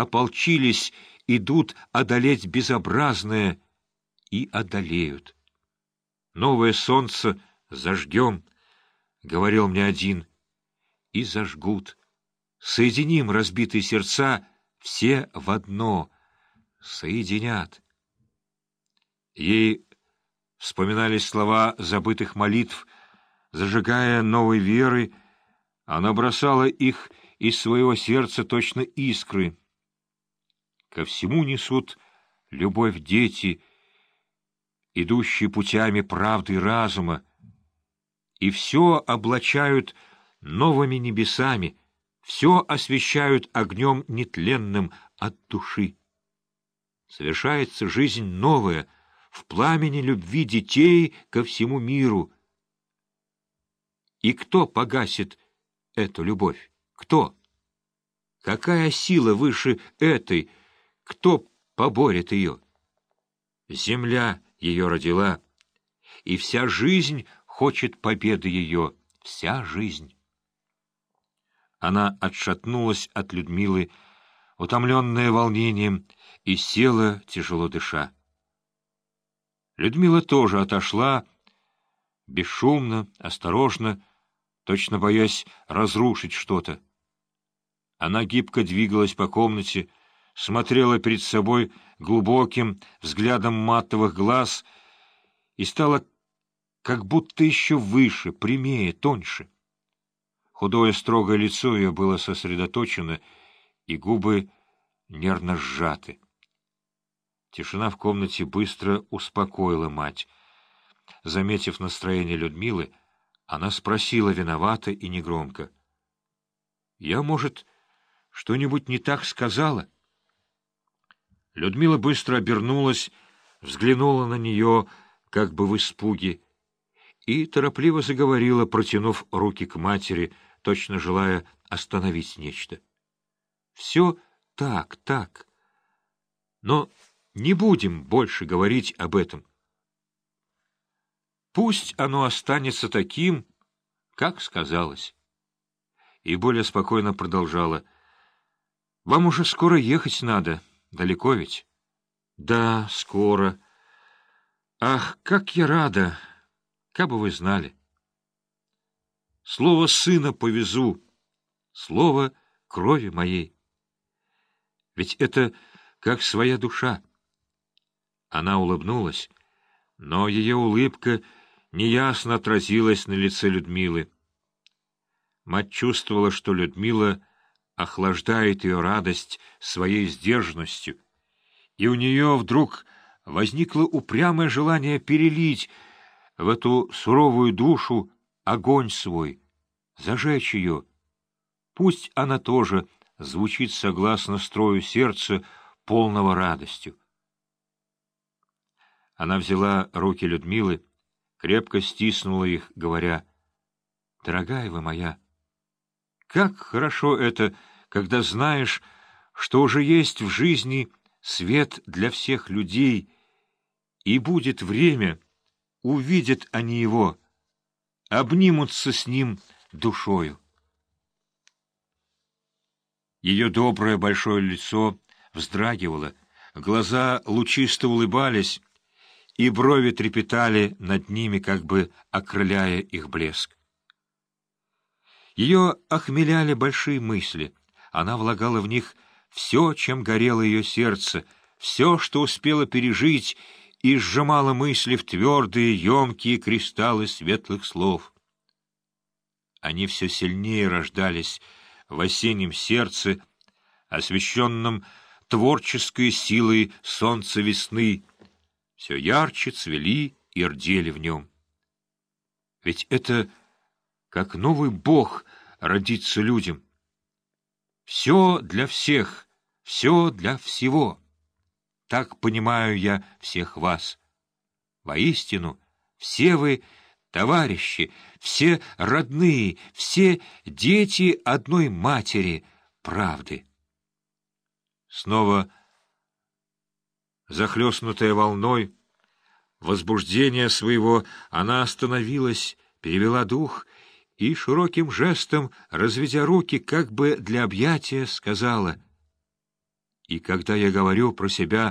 ополчились, идут одолеть безобразное и одолеют. Новое солнце зажгем, — говорил мне один, — и зажгут. Соединим разбитые сердца все в одно, соединят. Ей вспоминались слова забытых молитв, зажигая новой веры, она бросала их из своего сердца точно искры. Ко всему несут любовь дети, идущие путями правды и разума, и все облачают новыми небесами, все освещают огнем нетленным от души. Совершается жизнь новая — в пламени любви детей ко всему миру. И кто погасит эту любовь? Кто? Какая сила выше этой? Кто поборет ее? Земля ее родила, и вся жизнь хочет победы ее, вся жизнь. Она отшатнулась от Людмилы, утомленная волнением, и села, тяжело дыша. Людмила тоже отошла, бесшумно, осторожно, точно боясь разрушить что-то. Она гибко двигалась по комнате, смотрела перед собой глубоким взглядом матовых глаз и стала как будто еще выше, прямее, тоньше. Худое строгое лицо ее было сосредоточено, и губы нервно сжаты. Тишина в комнате быстро успокоила мать. Заметив настроение Людмилы, она спросила виновато и негромко. — Я, может, что-нибудь не так сказала? Людмила быстро обернулась, взглянула на нее, как бы в испуге, и торопливо заговорила, протянув руки к матери, точно желая остановить нечто. — Все так, так. Но не будем больше говорить об этом. Пусть оно останется таким, как сказалось. И более спокойно продолжала. Вам уже скоро ехать надо. Далеко ведь? Да, скоро. Ах, как я рада! Как бы вы знали. Слово сына повезу, слово крови моей. Ведь это как своя душа. Она улыбнулась, но ее улыбка неясно отразилась на лице Людмилы. Мать чувствовала, что Людмила охлаждает ее радость своей сдержанностью, и у нее вдруг возникло упрямое желание перелить в эту суровую душу огонь свой, зажечь ее. Пусть она тоже звучит согласно строю сердца, полного радостью. Она взяла руки Людмилы, крепко стиснула их, говоря, «Дорогая вы моя, как хорошо это, когда знаешь, что уже есть в жизни свет для всех людей, и будет время, увидят они его, обнимутся с ним душою». Ее доброе большое лицо вздрагивало, глаза лучисто улыбались, и брови трепетали над ними, как бы окрыляя их блеск. Ее охмеляли большие мысли, она влагала в них все, чем горело ее сердце, все, что успела пережить, и сжимала мысли в твердые, емкие кристаллы светлых слов. Они все сильнее рождались в осеннем сердце, освещенном творческой силой солнца весны, все ярче цвели и рдели в нем. Ведь это как новый бог родится людям. Все для всех, все для всего. Так понимаю я всех вас. Воистину, все вы товарищи, все родные, все дети одной матери, правды. Снова Захлестнутая волной возбуждения своего, она остановилась, перевела дух и широким жестом, разведя руки, как бы для объятия, сказала И когда я говорю про себя